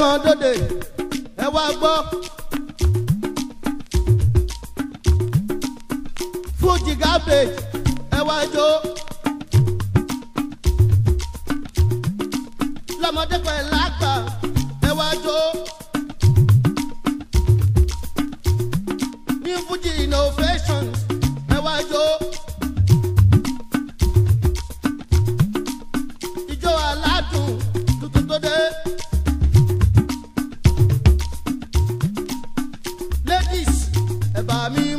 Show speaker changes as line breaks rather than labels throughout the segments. kan dòde ẹ wá gbọ́. pa' mí.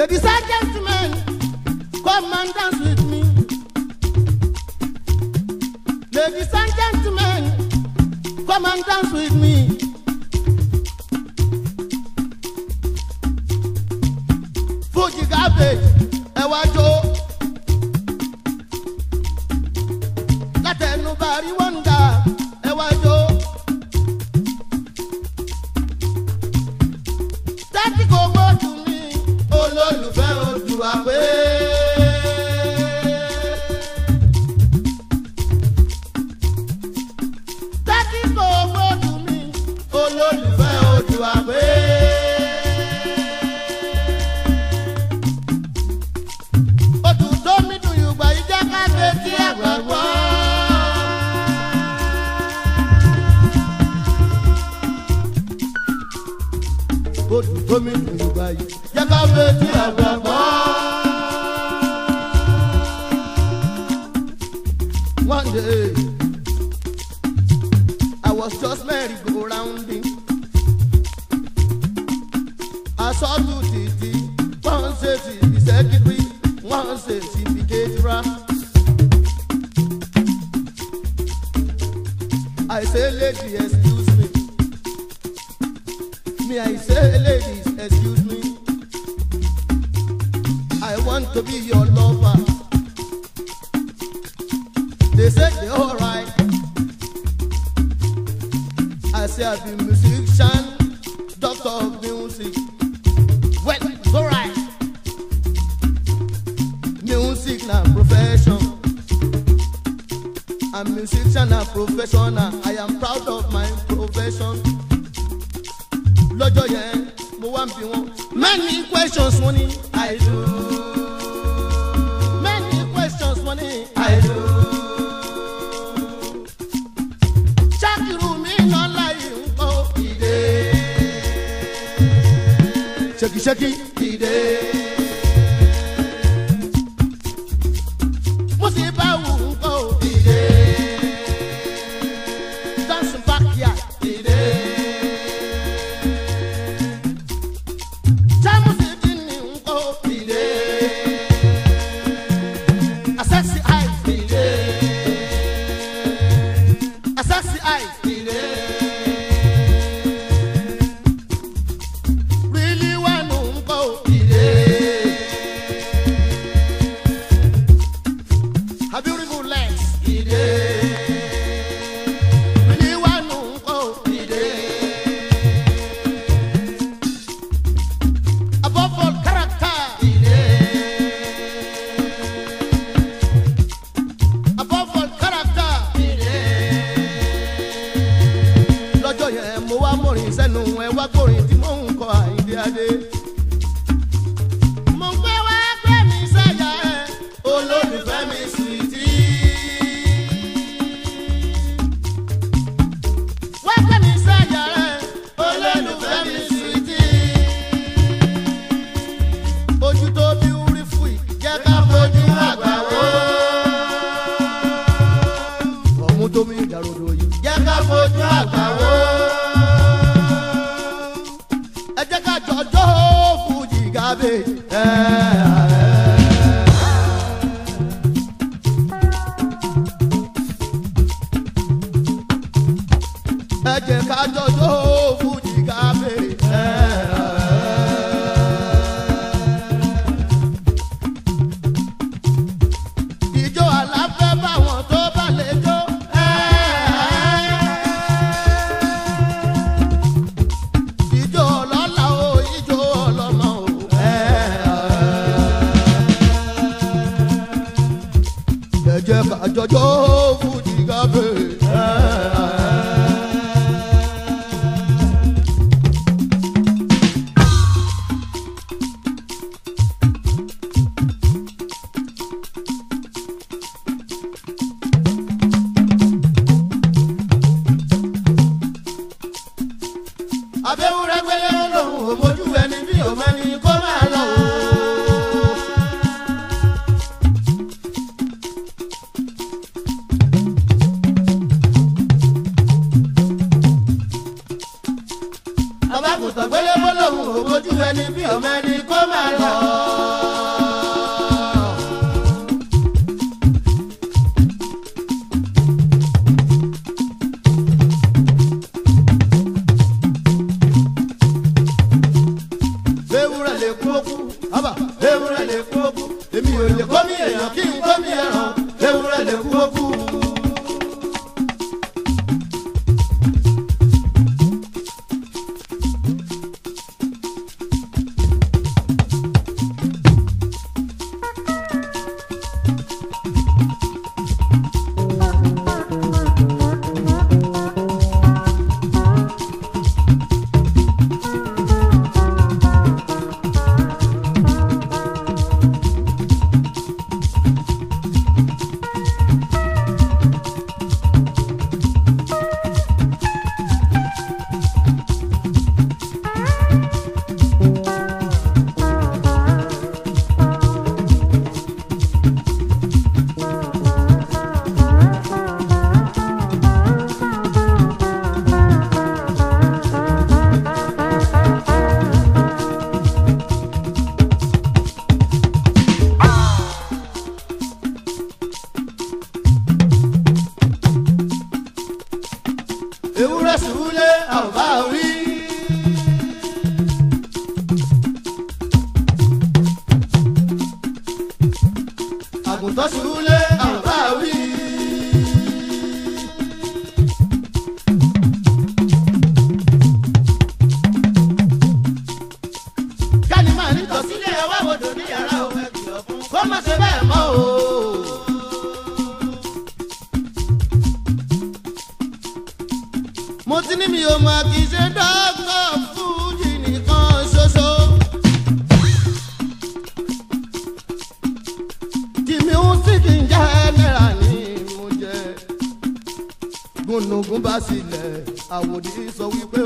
Ladies and gentlemen, come and dance with me. Ladies and gentlemen, come and dance with me. Fuji garbage, I want jó. Just rosemary go I rounding. asọ́tù títí wọ́n ṣe ti ìṣẹ́kíkí wọ́n ṣe ti fi kéjìrá. I say lady excuse me, me I say ladies excuse me, I want to be your lover. say I be musician, doctor of music. Well, it's alright. Music na profession. I'm musician na professional.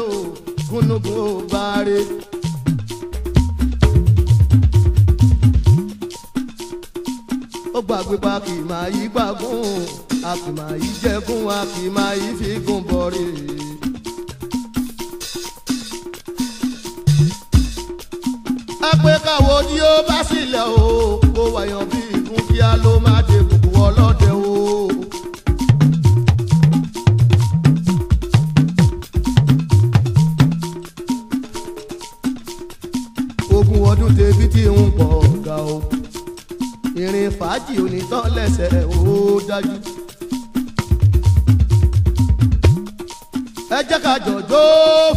o gúnugún ò báre. ó gbàgbé pa kì máa yí gbàgùn a kì máa yí jẹgùn a kì máa yí fi gùn bọ̀rẹ̀. a ni ó bá sílẹ̀ o kó wàyàn bí igun kíá ló má dé kúkú ọlọ́dẹ o. do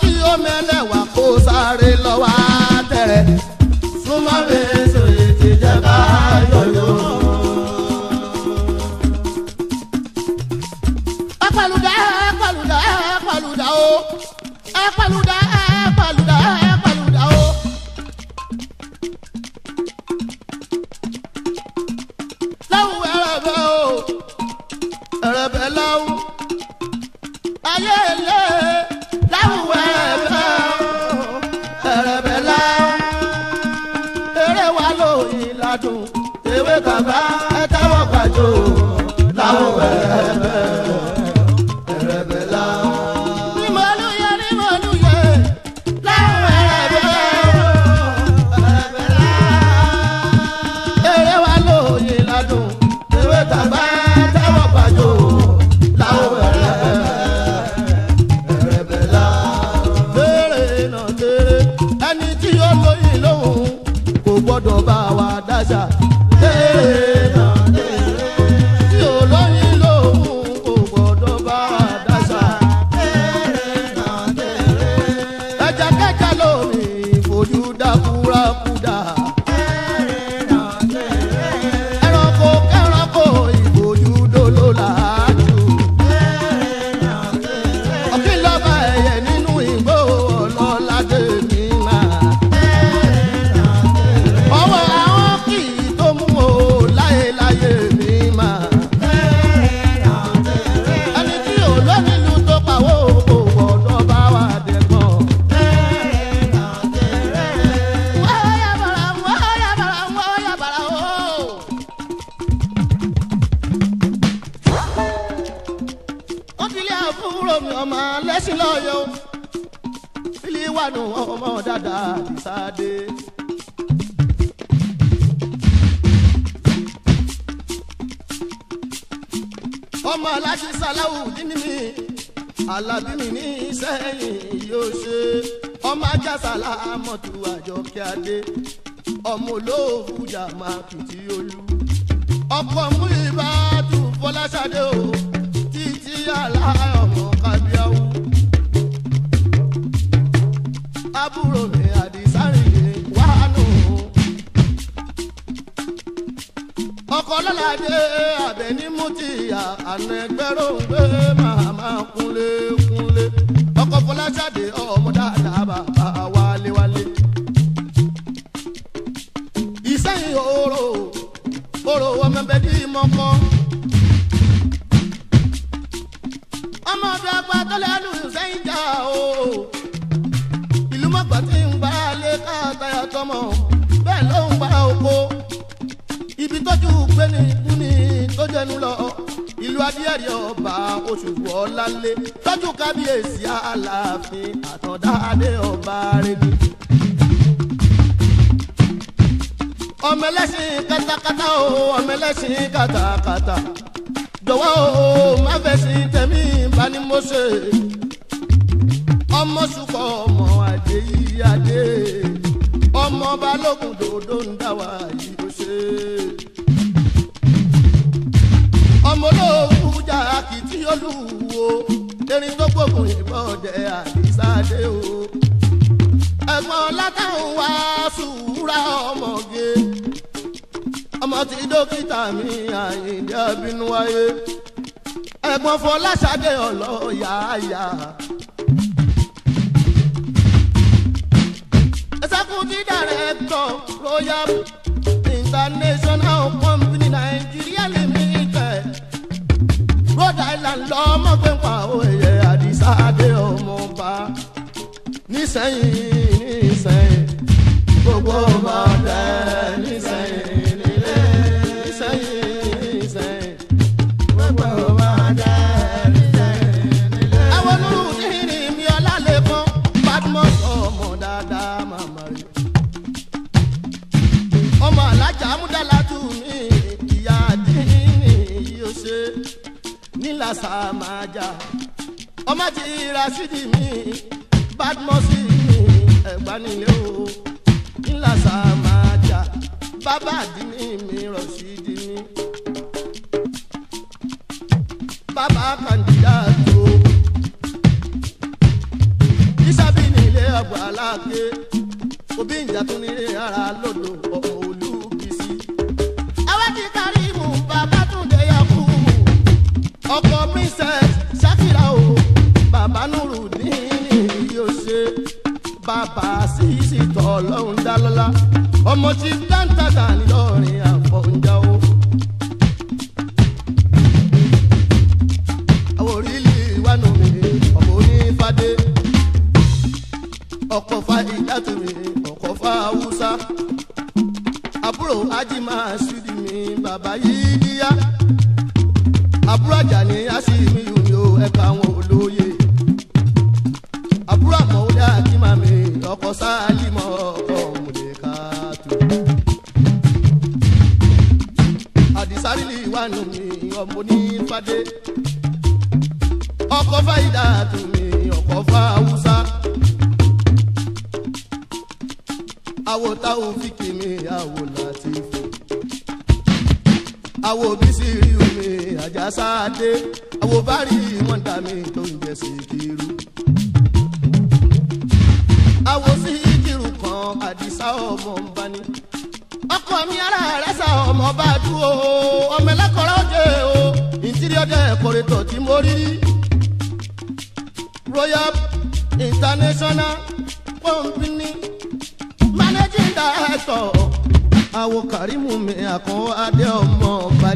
tí ó mẹ́lẹ̀ wá kó sáré lọ olú. ọkọ mú ìbádùn fọláṣadé o títí aláyọ̀ mọ́ kábíyáwó. àbúrò mi àdìsárìyé wàhánu. ọkọ lọ́ládé àbẹ̀ní mú tìyà àná ẹgbẹ́rún gbé màmá kúnlé kúnlé. ọkọ fọláṣadé ọmọ dáadáa bàbá wálé wálé. ìsẹ́yìn òórò bẹ̀bí mọ́kọ́. ọmọ ọdọ àgbà tọ́lẹ̀ lù sẹ́yìn jà o. ìlú mọ̀gbà tí ń gbá lé káàtàyà tọmọ bẹ́ẹ̀ ló ń gbá oko. ibi tọ́jú gbéni kú ni tó jẹnu lọ ìlú adìyẹ̀rì ọba Òṣùwọ̀ ọ̀làlẹ̀ tọ́jú kábíyèsí aláàfin àtọ̀dá adé ọba rẹ̀ nìyí. ọmọ ẹlẹ́sìn katakata o ọmọ ẹlẹ́sìn katakata jọ̀wọ́ o má fẹ̀sìn tẹ̀mí ìbánimọ́sẹ̀ ọmọ sùkọ́ ọmọ àdé yìí àdé ọmọ balógun dòdò ń dá wa yìí ó ṣe. ọmọ olóògùn jà kìtì olúwo erin tó gbógun ìbọn àdìsáde o ẹ̀gbọ́n látàwọn wá sùúrà ọmọge ọmọ tí dókítà mi àyìndé bínú wáyé ẹ̀gbọ́n fọláṣadé ọlọ́ọ̀yà àyà. executive director royal international company nigeria limited rhode island lọ́mọ gbẹ̀ngbà òye àdìsá adé ọmọọba nísẹ̀yìn nísẹ̀yìn gbogbo ọmọdé nísẹ̀yìn. ra sàmájà ọmọ ti ra sídì mi badmosi mi ẹgbà nílé o ńlá sàmájà bàbá àdínní mi rọ sídì mi bàbá kàndídà tó ìsàbí nílé ọgbà aláàgbé òbí ìjà tó nílé ara lọ́dọ̀ ọ̀hún. ọkọ princess shakira o bàbá nurudin yóò ṣe bàbá sísì tọ ọlọ́run dá lọ́lá ọmọ tí dáńtàdà ńlọrin àfọ̀njá o. àwòrílì wánú mi ọmọ onífàdé ọkọ̀ fa ìyàtọ̀ mi ọkọ̀ fa haúsá àbúrò ajímá sídìí mi bàbá yìí díyà àbúrò àjàní á sì mí yùmí o ẹ̀ka àwọn olóye àbúrò àkọ́wé akímàmì ọkọ̀ sálímọ̀ ọkọ̀ mùlẹ̀ká tó. àdìsárìlì wà nù mí ọmọ onífàdé ọkọ̀ fáyidà tù mí ọkọ̀ fáwùsá àwòtáwò fìkì. sáadé àwòbárí wọn dà mí tó ń jẹ síkírù. àwo síkírù kan àdìsá ọmọ ń bá ní. ọkọ mi ara rẹ sá ọmọ bá dúró ọmọ ẹlẹ́kọ̀ọ́rọ́ jẹ o ìtìrí ọjọ́ ẹ̀kọ́rẹ́tọ̀ tí mo rí royal international company managing director àwo kàrímù mi àkànwó adé ọmọ ọba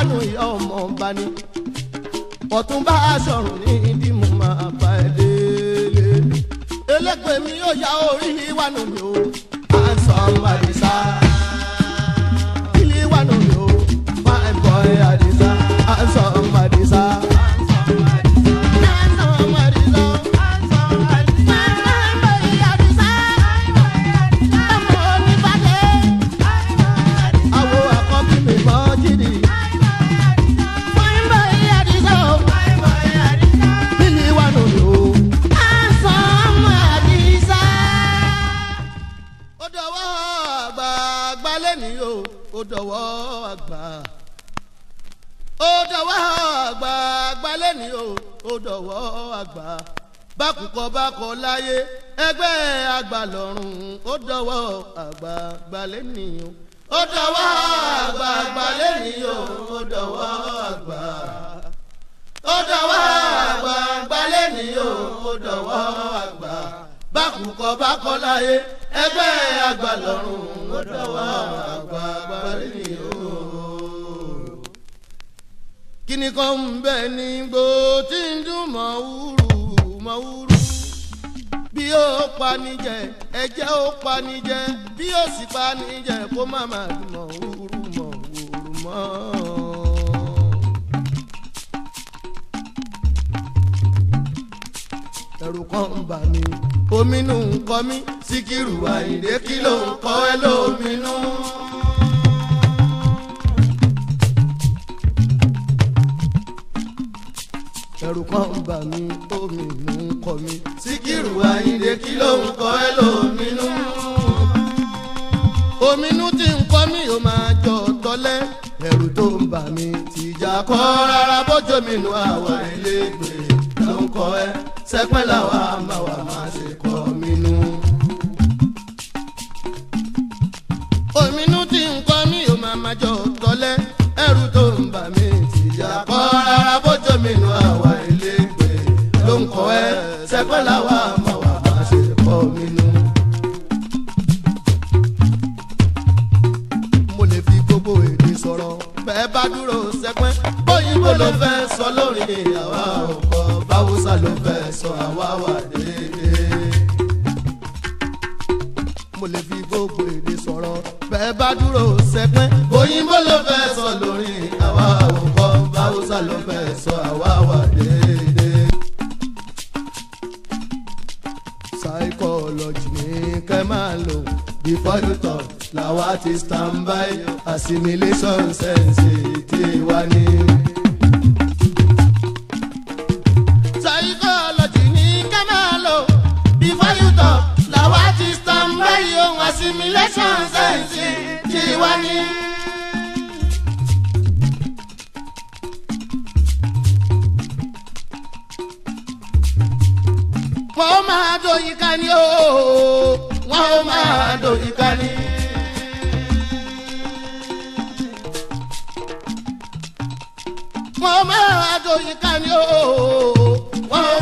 kánú ìyá ọmọ ọba ni ọ̀túnba aṣọ̀run ní ìdí mo máa bá ẹ délé elégbè mi yóò ya orí ìwànú mi o à ń sọ ọmọ àdìsá ìlú ìwànú mi o máa ń bọ̀ ẹ́ àdìsá à ń sọ ọmọ. àgbà bákùkọ bákọ láyé ẹgbẹ́ àgbà lọ́rùn ó dọwọ́ àgbà gbalẹ̀ nìyó ó dọwọ́ àgbà gbalẹ̀ nìyó ó dọwọ́ àgbà ó dọwọ́ àgbà gbalẹ̀ nìyó ó dọwọ́ àgbà bákùkọ bákọ láyé ẹgbẹ́ àgbà lọ́rùn ó dọwọ́ àgbà gbalẹ̀ nìyó kíni kan ń bẹ ní gbò tí ń dún mọ̀wúrú mọ̀wúrú bí ó panijẹ ẹjẹ ó panijẹ bí ó sì panijẹ kó má má dùn mọ̀wúrú mọ̀wúrú mọ́. ẹ̀rù kan ń bà mí. ominú ń kọ mí síkírù àyìndé kí ló ń kọ́ ẹ lóminú. ẹ̀rù kan bà mí omi ìlú ń kọ mi. Síkírù Àyìndé kí ló ń kọ ẹ́ lóminú. Ominú tí ń kọ́ mi yóò máa jọ tọ́lẹ́. Ẹ̀rù tó ń bà mí tìjà kọ́ rárá bójú mi nu àwa ilé gbèrè ló ń kọ ẹ́. Sẹ́pẹ́ làwa máa wà máa ṣe kọ́. fẹ̀sọ̀ àwa wà déédéé. mo lè fi gbogbo èdè sọ̀rọ̀ bẹ́ẹ̀ bá dúró sẹ́pẹ́. òyìnbó ló fẹ́ sọ lórí àwa òkọ báwùsà ló fẹ́ sọ àwa wà déédéé. psychology ni kẹ́ máa lò before you talk làwa ti stand by assimilation sense ti wá ní. ṣàǹṣẹ̀ǹṣì tí wá ní. wọ́n máa doyin ká ní o wọ́n máa doyin ká wọ́n máa doyin ká ní o wọ́n.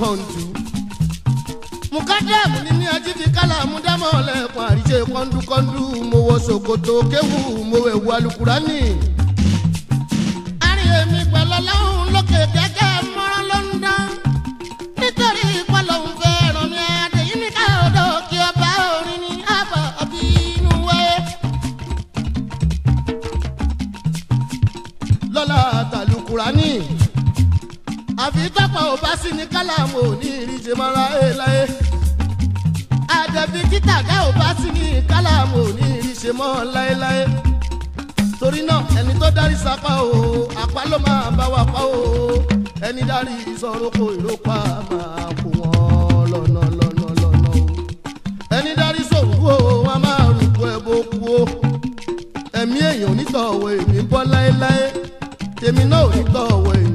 hànjú. mukadam ni ní ají fi kálá múdámọ̀ lẹ́kùn àríṣe kọ́ńdúkọ́ńdú mo wọ ṣòkòtò kéwù mo wẹ̀wù alukurani. arìnrìn mi pẹ̀lú ọlọ́run lókè kẹ́kẹ́. ìfapá ò bá sí ní kálàmù ò ní ìríje mọ́ra láéláé àdẹ̀bí kítàgá ò bá sí ní kálàmù ò ní ìríje mọ́ láéláé torí náà ẹni tó darí sapá o apá ló máa bá wa pa o ẹni darí ìsọ̀rọ̀kọ ìrópa máa kó wọn lọ́nà lọ́nà lọ́nà o ẹni darí sòwú o wọn máa rúkú ẹ bó kú o ẹ̀mí èèyàn onítọ̀ọ̀wọ̀ èmi bọ́ láéláé tèmi náà onítọ̀ọ̀wọ̀ èmi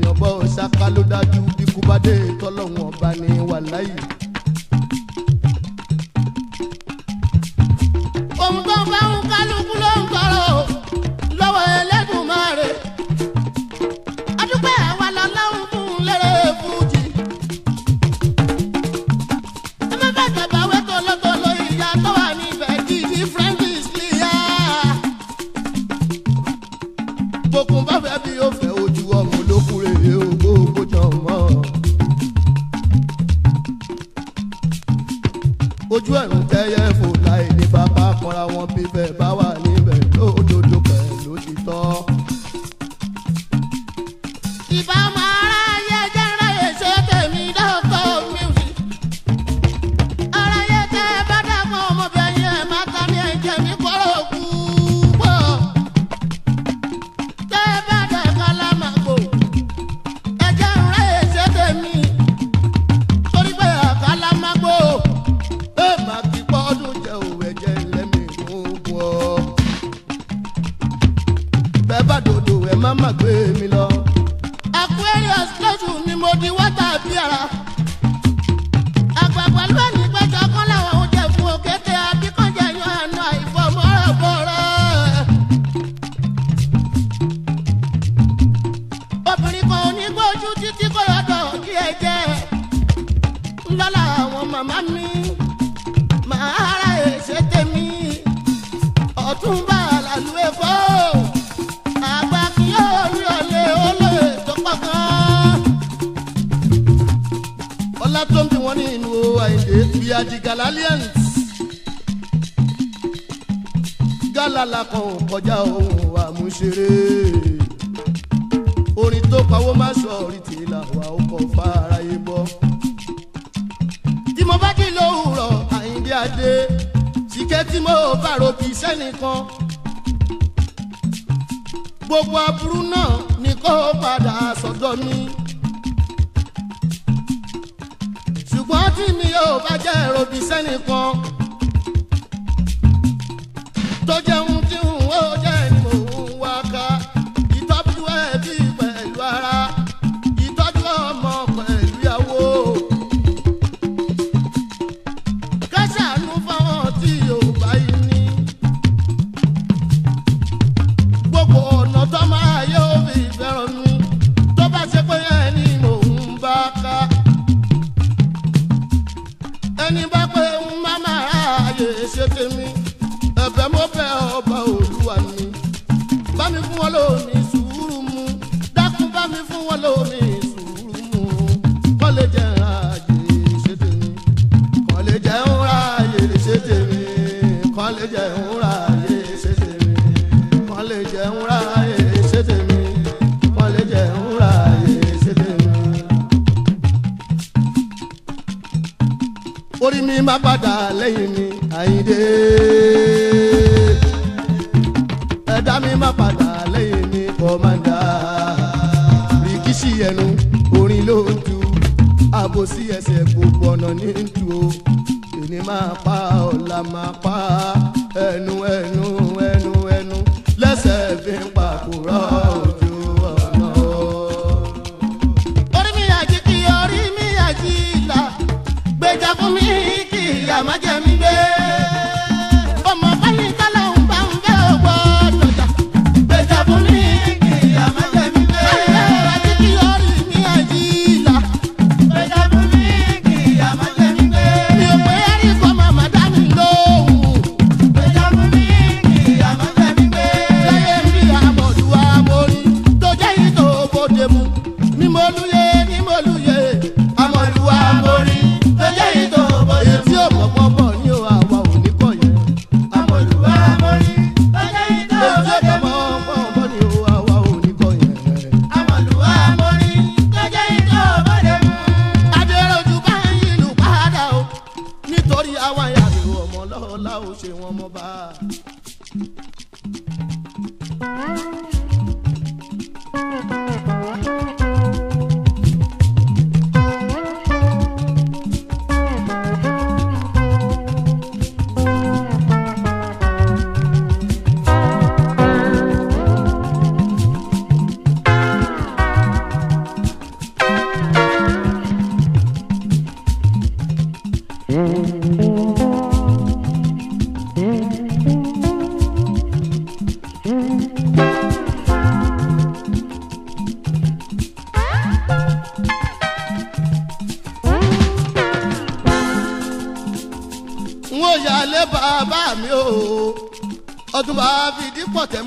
pàdé tọ́lọ́hún ọba ní wàláyé.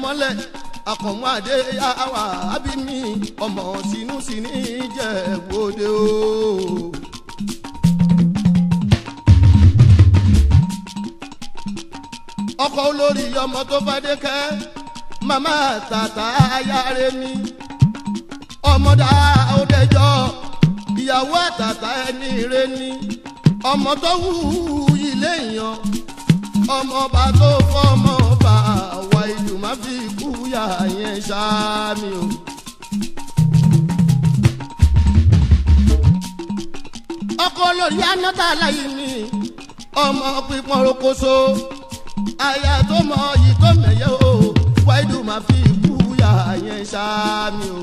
mọ́lẹ̀ akọ̀mú adé àwà ábímí ọmọ sínú sínú ìjẹ̀wòde o. ọkọ̀ olórí ọmọ tó fadé kẹ́ màmá tàtà ayáre mi ọmọdà ọdẹjọ ìyàwó àtàtà ẹni rẹ ni ọmọ tó wù ilé èèyàn ọmọ bá tó fọ́ ọmọ ìyá yẹn mi o. ọkọ lórí anọ́tà láyé mi ọmọ pípọ́n rokoṣo aya tó mọ yìí tó mẹ̀yẹ o wáìdù máa fi ikú ìyá yẹn ṣáá mi o.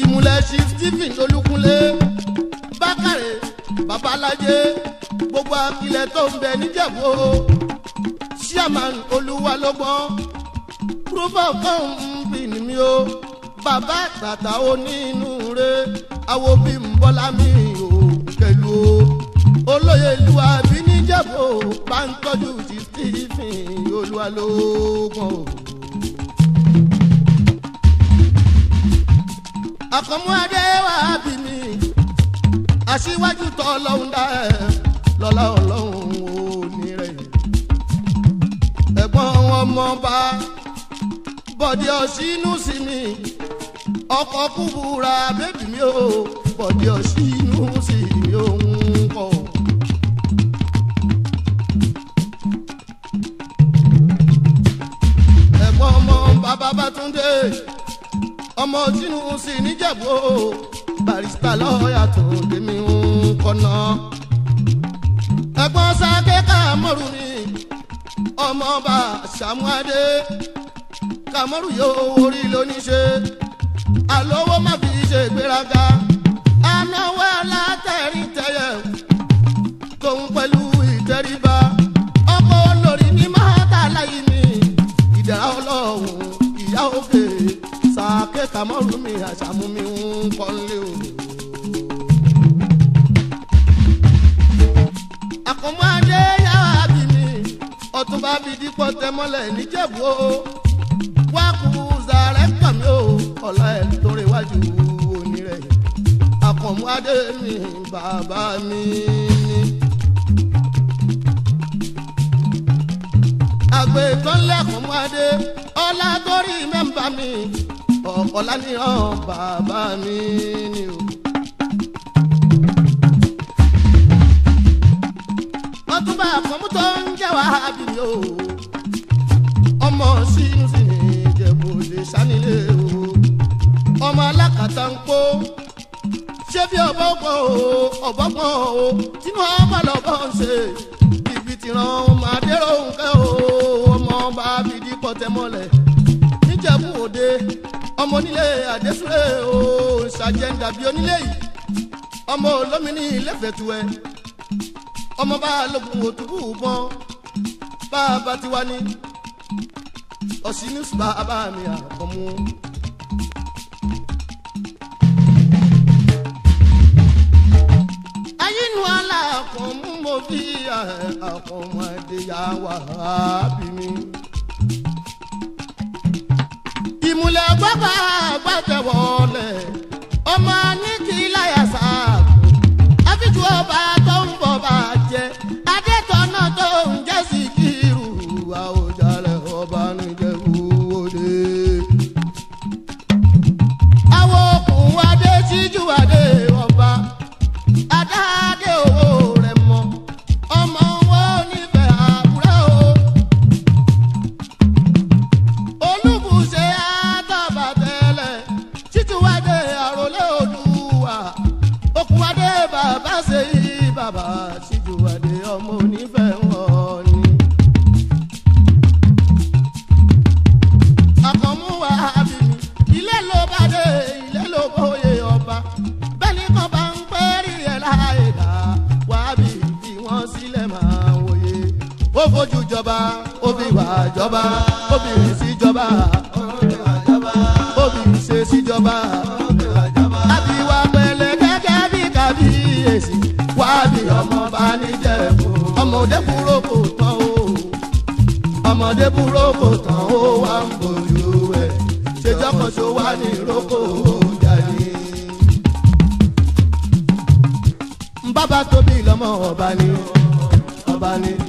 ìmùlẹ̀ sí Stephen Olúkúnlé Bákàrè Babalájé gbogbo akilẹ̀ tó ń bẹ níjẹ̀bú o chairman olúwa ló gbọ́ proof kan ń bìn mí o bàbá àgbàtà onínú rẹ àwọn bí ń bọ́lá mi ò kẹlu o olóyè ìlúwa bí níjẹ̀bù bá ń tọ́jú ti stephen olúwa ló gbọ́. àkọ́mú adé wàá bì mí aṣíwájú tọ́ lọ́hùn dá ẹ̀ lọ́lá ọlọ́hùn. ọmọba bọ̀dé ọ̀sínú sí mi ọkọ̀ kúbúra bébì mi ò bọ̀dé ọ̀sínú sí mi ò ń kọ̀. ẹ̀gbọ́n ọmọ bàbá bátúndé ọmọ ọ̀sínú sí níjẹ̀bú barista lọ́ọ̀yà tó dé mi ń kọ́ ẹ̀gbọ́n sáà ọmọọba sàmúadé kàmọ́rù yóò orí lóníṣe àlówó má fi ṣe ìgbéraga anáwó látẹ̀rí tẹ̀yẹ tòun pẹ̀lú ìtẹríba ọkọ olórí ní mọ́tà láyé mi ìdára ọlọ́run ìyá òkè sàkè kàmọ́rù mi àṣàmú mi ń kọ́lé òun. àkọ́mọ́ adé ọ̀túnba fi dípọ̀ tẹmọ́lẹ̀ níjẹ̀bú o wá kú zàrẹ́ pàmí o ọ̀la ẹ̀ lórí iwájú òní àkànmú adé mi bàbá mi ni. àgbẹ̀ ìtọ́lẹ̀ àkànmú adé ọlá torí mẹ́mbà mi ọ̀kọ̀lá ni ọ̀ bàbá mi ni o. ọtúnba àkànmú tó ń jẹ́ wàhábì ni o ọmọ sínú sí ni ìjẹ̀bù lè sánilé o ọmọ alákàtà ń kó ṣé bí ọbọ̀ pọ̀ o ọbọ̀ pọ̀ o tínú ọmọ lọ́bọ̀ ń ṣe ibi tí ràn án máa dérò nǹkan o ọmọ bá fi dí pọ̀tẹ́mọ́lẹ̀ níjẹ̀bù òde ọmọ onílé àdésúré o ṣàjẹ́ ń dàbí onílé yìí ọmọ olómi ilé fẹ̀tù ẹ̀ ọmọ bá a lògùn òtúbù bọ́n bá a bá ti wá ní ọ̀sìn ní sùpà abáàmì àkọ́mú. ayínú aláàkọ́mú mo fi àkọ́mú adéyàwó àbí mi. ìmùlẹ̀ gbọ́gbà gbàtẹ̀wọ̀lẹ̀ ọmọ ní kí láyà sáà àfijù ọba tó ń bọ̀ bá yeah. obìwà jọba obìnrin síjọba si ṣe síjọba wa wà pẹ̀lẹ́ gẹ́gẹ́ bí kábíyèsí wà bí ọmọ bá níjẹ fún ọmọdé kúrò kò tán o ọmọdé kúrò kò tán o wà ń bòjú ẹ ṣèjọkọṣọ wà ní ìrókò ọjà ni. bàbá tóbi lọ́mọ ọba ni ọba ni.